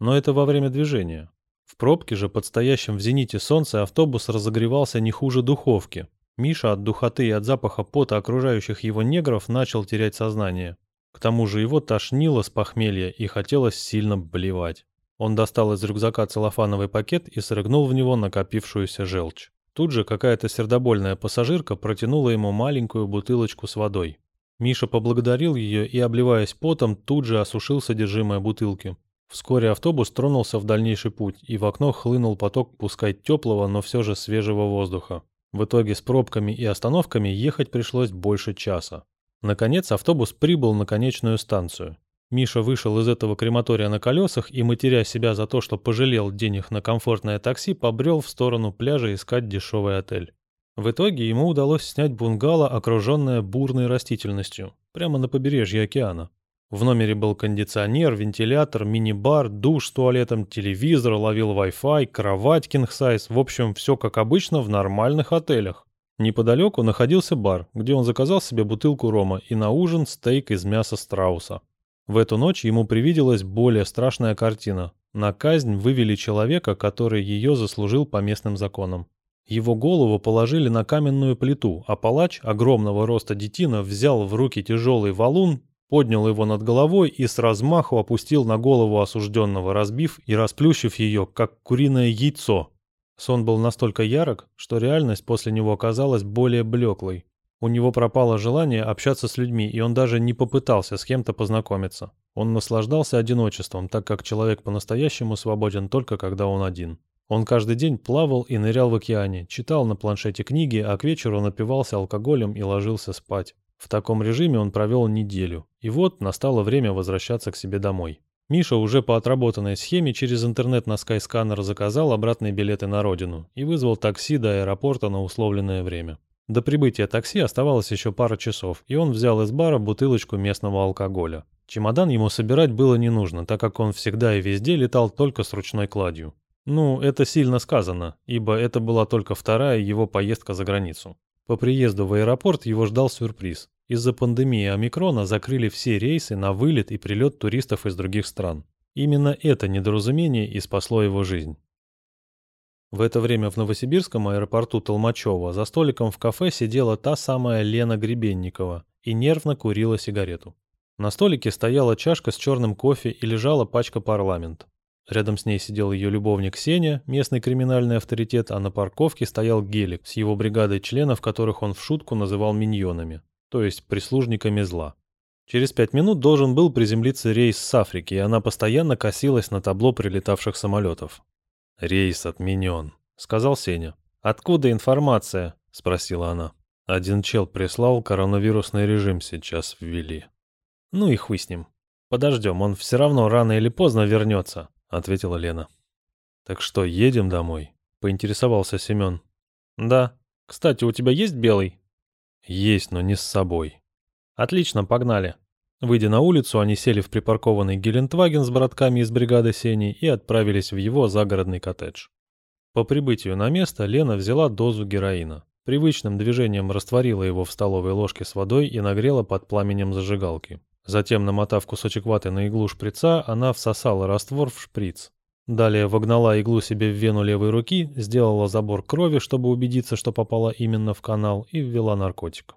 A: Но это во время движения. В пробке же под стоящим в зените солнца автобус разогревался не хуже духовки. Миша от духоты и от запаха пота окружающих его негров начал терять сознание. К тому же его тошнило с похмелья и хотелось сильно блевать. Он достал из рюкзака целлофановый пакет и срыгнул в него накопившуюся желчь. Тут же какая-то сердобольная пассажирка протянула ему маленькую бутылочку с водой. Миша поблагодарил ее и, обливаясь потом, тут же осушил содержимое бутылки. Вскоре автобус тронулся в дальнейший путь, и в окно хлынул поток, пускай теплого, но все же свежего воздуха. В итоге с пробками и остановками ехать пришлось больше часа. Наконец автобус прибыл на конечную станцию. Миша вышел из этого крематория на колесах и, матеря себя за то, что пожалел денег на комфортное такси, побрел в сторону пляжа искать дешевый отель. В итоге ему удалось снять бунгало, окруженное бурной растительностью, прямо на побережье океана. В номере был кондиционер, вентилятор, мини-бар, душ с туалетом, телевизор, ловил Wi-Fi, кровать king size, в общем, все как обычно в нормальных отелях. Неподалеку находился бар, где он заказал себе бутылку рома и на ужин стейк из мяса страуса. В эту ночь ему привиделась более страшная картина. На казнь вывели человека, который ее заслужил по местным законам. Его голову положили на каменную плиту, а палач, огромного роста детина, взял в руки тяжелый валун, поднял его над головой и с размаху опустил на голову осужденного, разбив и расплющив ее, как куриное яйцо, Сон был настолько ярок, что реальность после него оказалась более блеклой. У него пропало желание общаться с людьми, и он даже не попытался с кем-то познакомиться. Он наслаждался одиночеством, так как человек по-настоящему свободен только когда он один. Он каждый день плавал и нырял в океане, читал на планшете книги, а к вечеру напивался алкоголем и ложился спать. В таком режиме он провел неделю, и вот настало время возвращаться к себе домой. Миша уже по отработанной схеме через интернет на скайсканер заказал обратные билеты на родину и вызвал такси до аэропорта на условленное время. До прибытия такси оставалось еще пара часов, и он взял из бара бутылочку местного алкоголя. Чемодан ему собирать было не нужно, так как он всегда и везде летал только с ручной кладью. Ну, это сильно сказано, ибо это была только вторая его поездка за границу. По приезду в аэропорт его ждал сюрприз. Из-за пандемии омикрона закрыли все рейсы на вылет и прилет туристов из других стран. Именно это недоразумение и спасло его жизнь. В это время в Новосибирском аэропорту Толмачева за столиком в кафе сидела та самая Лена Гребенникова и нервно курила сигарету. На столике стояла чашка с черным кофе и лежала пачка парламент. Рядом с ней сидел ее любовник Сеня, местный криминальный авторитет, а на парковке стоял Гелик с его бригадой членов, которых он в шутку называл миньонами то есть прислужниками зла. Через пять минут должен был приземлиться рейс с Африки, и она постоянно косилась на табло прилетавших самолетов. «Рейс отменен», — сказал Сеня. «Откуда информация?» — спросила она. Один чел прислал, коронавирусный режим сейчас ввели. «Ну и хуй с ним. Подождем, он все равно рано или поздно вернется», — ответила Лена. «Так что, едем домой?» — поинтересовался Семен. «Да. Кстати, у тебя есть белый?» Есть, но не с собой. Отлично, погнали. Выйдя на улицу, они сели в припаркованный Гелендваген с братками из бригады Сени и отправились в его загородный коттедж. По прибытию на место Лена взяла дозу героина. Привычным движением растворила его в столовой ложке с водой и нагрела под пламенем зажигалки. Затем, намотав кусочек ваты на иглу шприца, она всосала раствор в шприц. Далее вогнала иглу себе в вену левой руки, сделала забор крови, чтобы убедиться, что попала именно в канал, и ввела наркотик.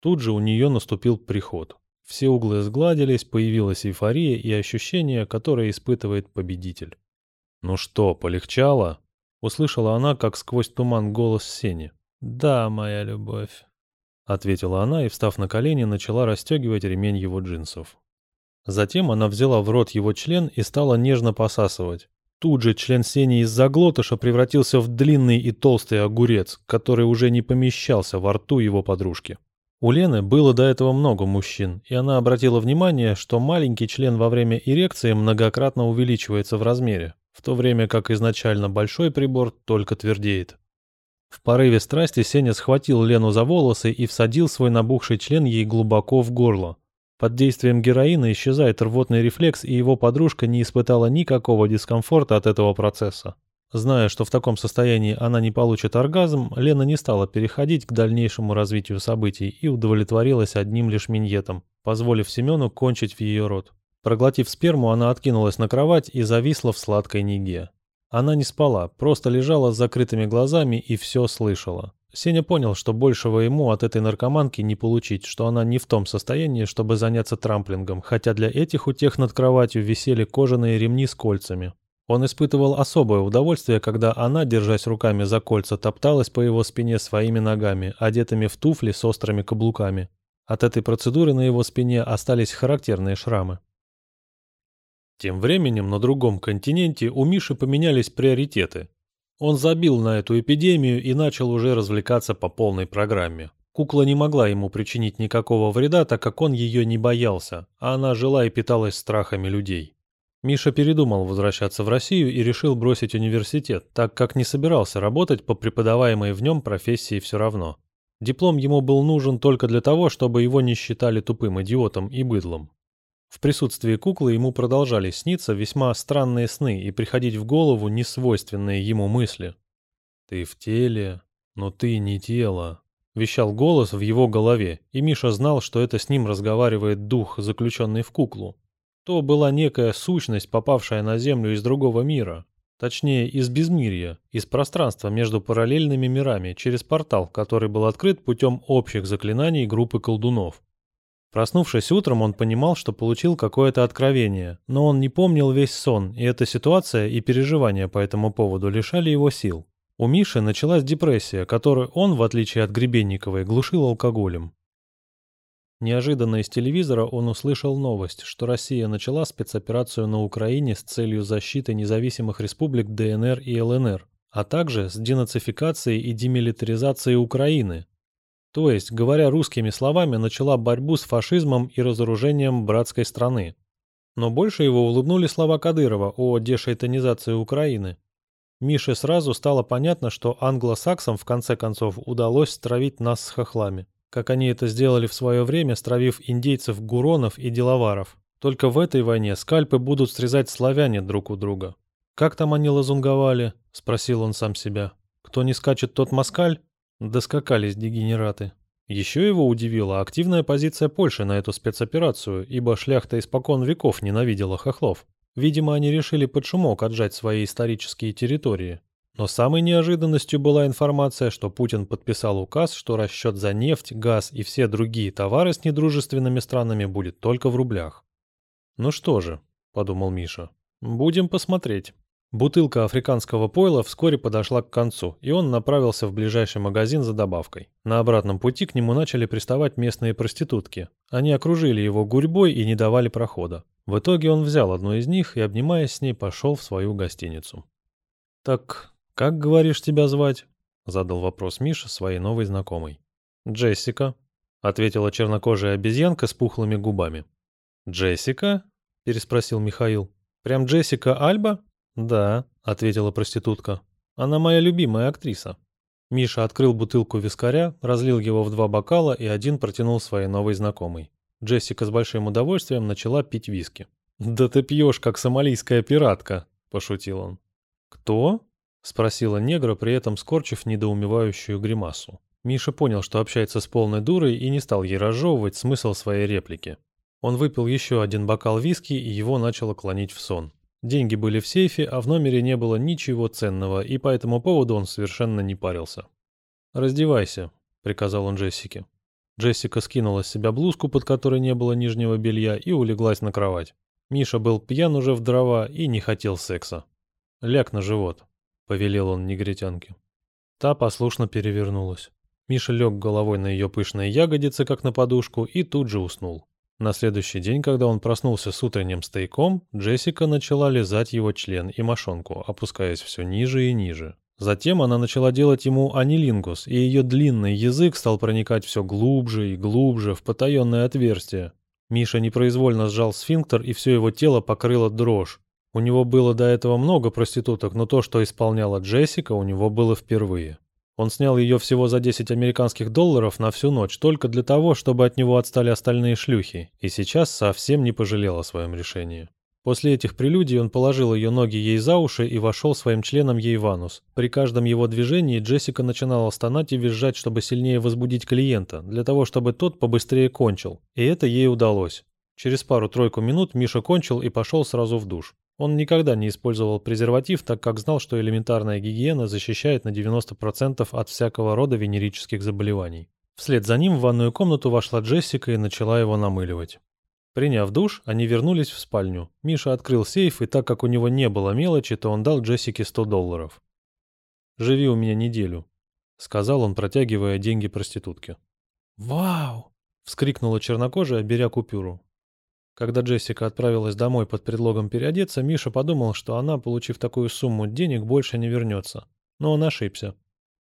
A: Тут же у нее наступил приход. Все углы сгладились, появилась эйфория и ощущение, которое испытывает победитель. «Ну что, полегчало?» — услышала она, как сквозь туман голос Сени. «Да, моя любовь», — ответила она и, встав на колени, начала расстегивать ремень его джинсов. Затем она взяла в рот его член и стала нежно посасывать. Тут же член Сени из-за глотыша превратился в длинный и толстый огурец, который уже не помещался во рту его подружки. У Лены было до этого много мужчин, и она обратила внимание, что маленький член во время эрекции многократно увеличивается в размере, в то время как изначально большой прибор только твердеет. В порыве страсти Сеня схватил Лену за волосы и всадил свой набухший член ей глубоко в горло – под действием героина исчезает рвотный рефлекс, и его подружка не испытала никакого дискомфорта от этого процесса. Зная, что в таком состоянии она не получит оргазм, Лена не стала переходить к дальнейшему развитию событий и удовлетворилась одним лишь миньетом, позволив Семену кончить в ее рот. Проглотив сперму, она откинулась на кровать и зависла в сладкой неге. Она не спала, просто лежала с закрытыми глазами и все слышала. Сеня понял, что большего ему от этой наркоманки не получить, что она не в том состоянии, чтобы заняться трамплингом, хотя для этих утех тех над кроватью висели кожаные ремни с кольцами. Он испытывал особое удовольствие, когда она, держась руками за кольца, топталась по его спине своими ногами, одетыми в туфли с острыми каблуками. От этой процедуры на его спине остались характерные шрамы. Тем временем на другом континенте у Миши поменялись приоритеты – он забил на эту эпидемию и начал уже развлекаться по полной программе. Кукла не могла ему причинить никакого вреда, так как он ее не боялся, а она жила и питалась страхами людей. Миша передумал возвращаться в Россию и решил бросить университет, так как не собирался работать по преподаваемой в нем профессии все равно. Диплом ему был нужен только для того, чтобы его не считали тупым идиотом и быдлом. В присутствии куклы ему продолжали сниться весьма странные сны и приходить в голову несвойственные ему мысли. «Ты в теле, но ты не тело», — вещал голос в его голове, и Миша знал, что это с ним разговаривает дух, заключенный в куклу. То была некая сущность, попавшая на Землю из другого мира, точнее из безмирья, из пространства между параллельными мирами через портал, который был открыт путем общих заклинаний группы колдунов. Проснувшись утром, он понимал, что получил какое-то откровение, но он не помнил весь сон, и эта ситуация и переживания по этому поводу лишали его сил. У Миши началась депрессия, которую он, в отличие от Гребенниковой, глушил алкоголем. Неожиданно из телевизора он услышал новость, что Россия начала спецоперацию на Украине с целью защиты независимых республик ДНР и ЛНР, а также с денацификацией и демилитаризацией Украины, то есть, говоря русскими словами, начала борьбу с фашизмом и разоружением братской страны.
B: Но больше его улыбнули слова Кадырова о дешайтонизации Украины. Мише сразу стало понятно, что англосаксам в конце концов удалось стравить нас с хохлами, как они это сделали в свое время, стравив индейцев гуронов и деловаров. Только в этой войне скальпы будут срезать славяне друг у друга. «Как там они лазунговали?» – спросил он сам себя. «Кто не скачет, тот москаль?» Доскакались дегенераты. Еще его удивила активная позиция Польши на эту спецоперацию, ибо шляхта испокон веков ненавидела хохлов. Видимо, они решили под шумок отжать свои исторические территории. Но самой неожиданностью была информация, что Путин подписал указ, что расчет за нефть, газ и все другие товары с недружественными странами будет только в рублях. «Ну что же», — подумал Миша, — «будем посмотреть». Бутылка африканского пойла вскоре подошла к концу, и он направился в ближайший магазин за добавкой. На обратном пути к нему начали приставать местные проститутки. Они окружили его гурьбой и не давали прохода. В итоге он взял одну из них и, обнимаясь с ней, пошел в свою гостиницу. «Так как, говоришь, тебя звать?» — задал вопрос Миша своей новой знакомой. «Джессика», — ответила чернокожая обезьянка с пухлыми губами. «Джессика?» — переспросил Михаил. «Прям Джессика Альба?» «Да», — ответила проститутка. «Она моя любимая актриса». Миша открыл бутылку вискаря, разлил его в два бокала и один протянул своей новой знакомой. Джессика с большим удовольствием начала пить виски. «Да ты пьешь, как сомалийская пиратка», — пошутил он. «Кто?» — спросила негра, при этом скорчив недоумевающую гримасу. Миша понял, что общается с полной дурой и не стал ей разжевывать смысл своей реплики. Он выпил еще один бокал виски и его начало клонить в сон. Деньги были в сейфе, а в номере не было ничего ценного, и по этому поводу он совершенно не парился. «Раздевайся», — приказал он Джессике. Джессика скинула с себя блузку, под которой не было нижнего белья, и улеглась на кровать. Миша был пьян уже в дрова и не хотел секса. «Ляг на живот», — повелел он негритянке. Та послушно перевернулась. Миша лег головой на ее пышные ягодицы, как на подушку, и тут же уснул. На следующий день, когда он проснулся с утренним стояком, Джессика начала лизать его член и мошонку, опускаясь все ниже и ниже. Затем она начала делать ему анилингус, и ее длинный язык стал проникать все глубже и глубже в потаенное отверстие. Миша непроизвольно сжал сфинктер, и все его тело покрыло дрожь. У него было до этого много проституток, но то, что исполняла Джессика, у него было впервые. Он снял ее всего за 10 американских долларов на всю ночь только для того, чтобы от него отстали остальные шлюхи, и сейчас совсем не пожалел о своем решении. После этих прелюдий он положил ее ноги ей за уши и вошел своим членом ей в анус. При каждом его движении Джессика начинала стонать и визжать, чтобы сильнее возбудить клиента, для того, чтобы тот побыстрее кончил. И это ей удалось. Через пару-тройку минут Миша кончил и пошел сразу в душ. Он никогда не использовал презерватив, так как знал, что элементарная гигиена защищает на 90% от всякого рода венерических заболеваний. Вслед за ним в ванную комнату вошла Джессика и начала его намыливать. Приняв душ, они вернулись в спальню. Миша открыл сейф, и так как у него не было мелочи, то он дал Джессике 100 долларов. «Живи у меня неделю», — сказал он, протягивая деньги проститутке. «Вау!» — вскрикнула чернокожая, беря купюру. Когда Джессика отправилась домой под предлогом переодеться, Миша подумал, что она, получив такую сумму денег, больше не вернется. Но он ошибся.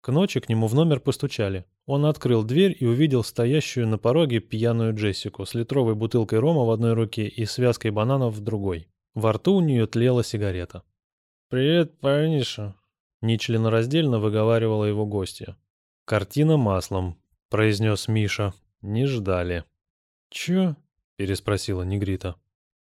B: К ночи к нему в номер постучали. Он открыл дверь и увидел стоящую на пороге пьяную Джессику с литровой бутылкой рома в одной руке и связкой бананов в другой. Во рту у нее тлела сигарета. «Привет, парниша!» – нечленораздельно выговаривала его гостья. «Картина маслом», – произнес Миша. «Не ждали». «Чё?» переспросила Негрита.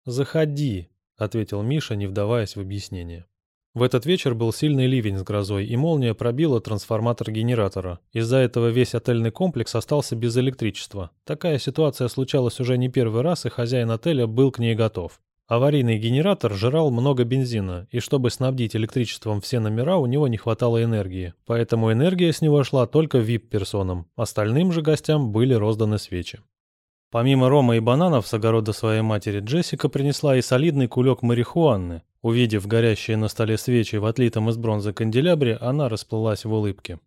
B: «Заходи», — ответил Миша, не вдаваясь в объяснение. В этот вечер был сильный ливень с грозой, и молния пробила трансформатор генератора. Из-за этого весь отельный комплекс остался без электричества. Такая ситуация случалась уже не первый раз, и хозяин отеля был к ней готов. Аварийный генератор жрал много бензина, и чтобы снабдить электричеством все номера, у него не хватало энергии. Поэтому энергия с него шла только VIP-персонам, остальным же гостям были розданы свечи. Помимо рома и бананов с огорода своей матери, Джессика принесла и солидный кулек марихуаны. Увидев горящие на столе свечи в отлитом из бронзы канделябре, она расплылась в улыбке.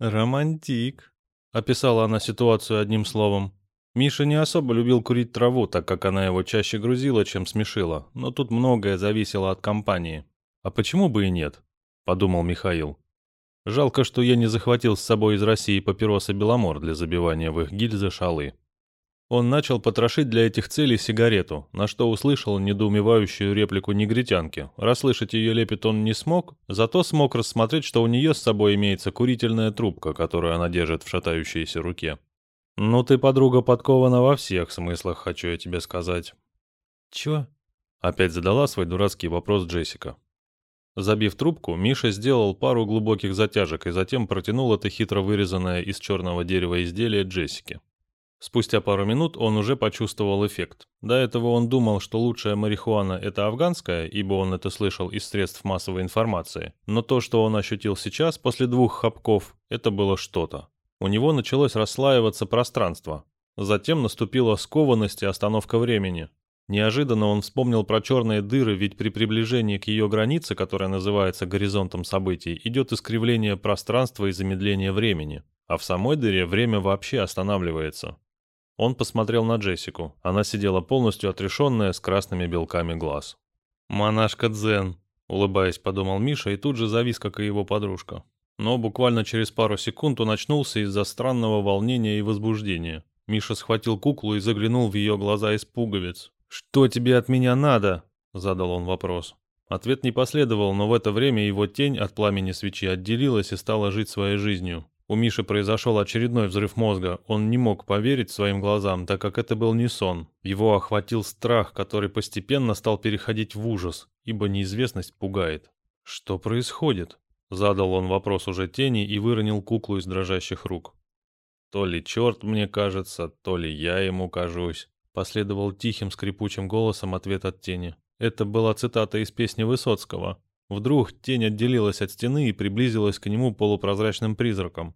B: «Романтик», — описала она ситуацию одним словом. Миша не особо любил курить траву, так как она его чаще грузила, чем смешила, но тут многое зависело от компании. «А почему бы и нет?» — подумал Михаил. «Жалко, что я не захватил с собой из России папироса Беломор для забивания в их гильзы шалы».
A: Он начал потрошить для этих целей сигарету, на что услышал недоумевающую реплику негритянки. Расслышать ее лепет он не смог, зато смог рассмотреть, что у нее с собой имеется курительная трубка, которую она держит в шатающейся руке. «Ну ты, подруга, подкована во всех смыслах, хочу я тебе сказать».
B: Чего?
A: — опять задала свой дурацкий вопрос Джессика. Забив трубку, Миша сделал пару глубоких затяжек и затем протянул это хитро вырезанное из черного дерева изделие Джессике. Спустя пару минут он уже почувствовал эффект. До этого он думал, что лучшая марихуана – это афганская, ибо он это слышал из средств массовой информации. Но то, что он ощутил сейчас, после двух хапков, это было что-то. У него началось расслаиваться пространство. Затем наступила скованность и остановка времени. Неожиданно он вспомнил про черные дыры, ведь при приближении к ее границе, которая называется горизонтом событий, идет искривление пространства и замедление времени. А в самой дыре время вообще останавливается. Он посмотрел на Джессику. Она сидела полностью отрешенная, с красными белками глаз. «Монашка Дзен», — улыбаясь, подумал Миша и тут же завис, как и его подружка. Но буквально через пару секунд он очнулся из-за странного волнения и возбуждения. Миша схватил куклу и заглянул в ее глаза из пуговиц. «Что тебе от меня надо?» — задал он вопрос. Ответ не последовал, но в это время его тень от пламени свечи отделилась и стала жить своей жизнью. У Миши произошел очередной взрыв мозга. Он не мог поверить своим глазам, так как это был не сон. Его охватил страх, который постепенно стал переходить в ужас, ибо неизвестность пугает. «Что происходит?» Задал он вопрос уже тени и выронил куклу из дрожащих рук. «То ли черт мне кажется, то ли я ему кажусь», последовал тихим скрипучим голосом ответ от тени. Это была цитата из песни Высоцкого. Вдруг тень отделилась от стены и приблизилась к нему полупрозрачным призраком.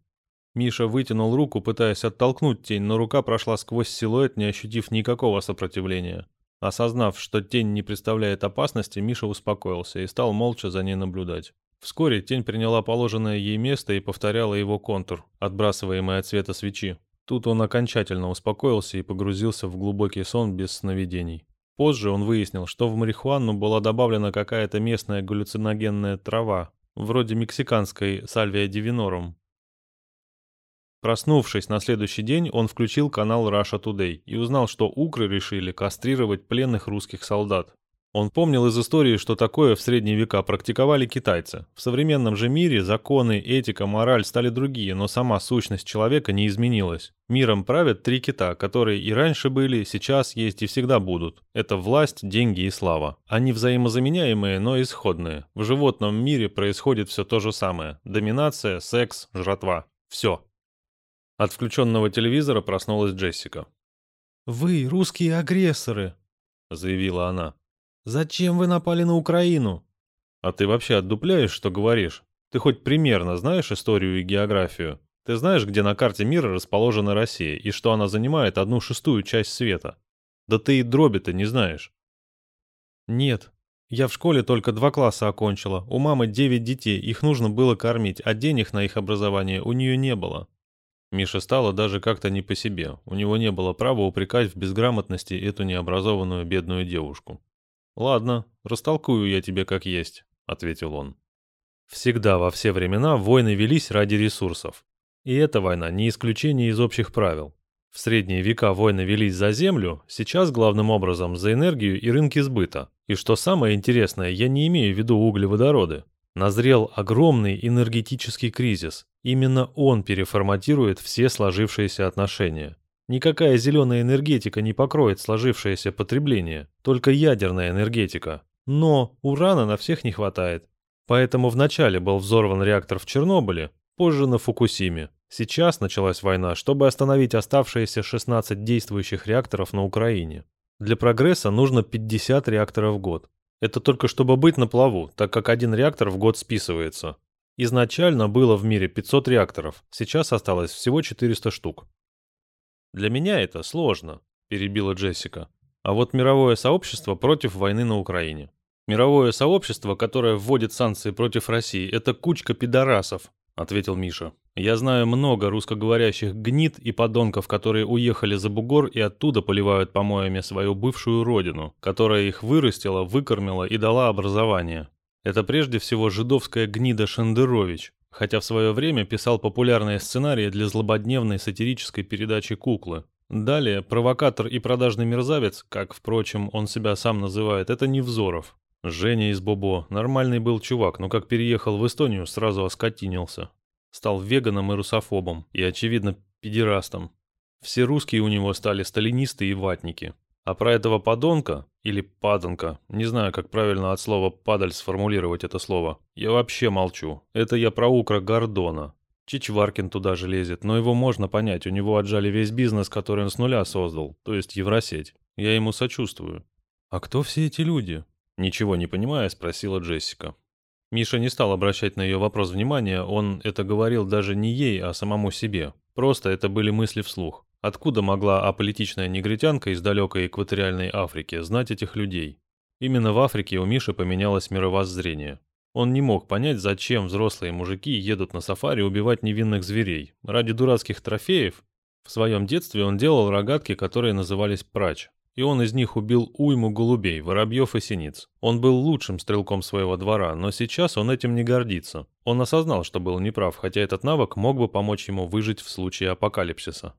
A: Миша вытянул руку, пытаясь оттолкнуть тень, но рука прошла сквозь силуэт, не ощутив никакого сопротивления. Осознав, что тень не представляет опасности, Миша успокоился и стал молча за ней наблюдать. Вскоре тень приняла положенное ей место и повторяла его контур, отбрасываемый от света свечи. Тут он окончательно успокоился и погрузился в глубокий сон без сновидений. Позже он выяснил, что в марихуану была добавлена какая-то местная галлюциногенная трава, вроде мексиканской сальвия дивинорум, Проснувшись на следующий день, он включил канал Russia Today и узнал, что укры решили кастрировать пленных русских солдат. Он помнил из истории, что такое в средние века практиковали китайцы. В современном же мире законы, этика, мораль стали другие, но сама сущность человека не изменилась. Миром правят три кита, которые и раньше были, сейчас есть и всегда будут. Это власть, деньги и слава. Они взаимозаменяемые, но исходные. В животном мире происходит все то же самое. Доминация, секс, жратва. Все. От включенного телевизора проснулась Джессика.
B: «Вы русские агрессоры», — заявила она. «Зачем вы напали на Украину?»
A: «А ты вообще отдупляешь, что говоришь? Ты хоть примерно знаешь историю и географию? Ты знаешь, где на карте мира расположена Россия и что она занимает одну шестую часть света? Да ты и дроби-то не знаешь».
B: «Нет, я в школе только два класса окончила. У мамы девять детей, их нужно было кормить, а денег на их образование у нее не было».
A: Миша стало даже как-то не по себе. У него не было права упрекать в безграмотности эту необразованную бедную девушку. «Ладно, растолкую я тебе как есть», — ответил он. Всегда во все времена войны велись ради ресурсов. И эта война не исключение из общих правил. В средние века войны велись за землю, сейчас главным образом за энергию и рынки сбыта. И что самое интересное, я не имею в виду углеводороды. Назрел огромный энергетический кризис, Именно он переформатирует все сложившиеся отношения. Никакая зеленая энергетика не покроет сложившееся потребление, только ядерная энергетика. Но урана на всех не хватает. Поэтому вначале был взорван реактор в Чернобыле, позже на Фукусиме. Сейчас началась война, чтобы остановить оставшиеся 16 действующих реакторов на Украине. Для прогресса нужно 50 реакторов в год. Это только чтобы быть на плаву, так как один реактор в год списывается. Изначально было в мире 500 реакторов, сейчас осталось всего 400 штук. «Для меня это сложно», — перебила Джессика. «А вот мировое сообщество против войны на Украине. Мировое сообщество, которое вводит санкции против России, это кучка пидорасов», — ответил Миша. «Я знаю много русскоговорящих гнид и подонков, которые уехали за бугор и оттуда поливают помоями свою бывшую родину, которая их вырастила, выкормила и дала образование. Это прежде всего жидовская гнида Шендерович, хотя в свое время писал популярные сценарии для злободневной сатирической передачи «Куклы». Далее, провокатор и продажный мерзавец, как, впрочем, он себя сам называет, это Невзоров. Женя из Бобо, нормальный был чувак, но как переехал в Эстонию, сразу оскотинился. Стал веганом и русофобом, и, очевидно, педерастом. Все русские у него стали сталинисты и ватники. А про этого подонка, или падонка, не знаю, как правильно от слова «падаль» сформулировать это слово, я вообще молчу. Это я про укра Гордона. Чичваркин туда же лезет, но его можно понять, у него отжали весь бизнес, который он с нуля создал, то есть Евросеть. Я ему сочувствую. «А кто все эти люди?» Ничего не понимая, спросила Джессика. Миша не стал обращать на ее вопрос внимания, он это говорил даже не ей, а самому себе. Просто это были мысли вслух. Откуда могла аполитичная негритянка из далекой экваториальной Африки знать этих людей? Именно в Африке у Миши поменялось мировоззрение. Он не мог понять, зачем взрослые мужики едут на сафари убивать невинных зверей. Ради дурацких трофеев? В своем детстве он делал рогатки, которые назывались прач. И он из них убил уйму голубей, воробьев и синиц. Он был лучшим стрелком своего двора, но сейчас он этим не гордится. Он осознал, что был неправ, хотя этот навык мог бы помочь ему выжить в случае апокалипсиса.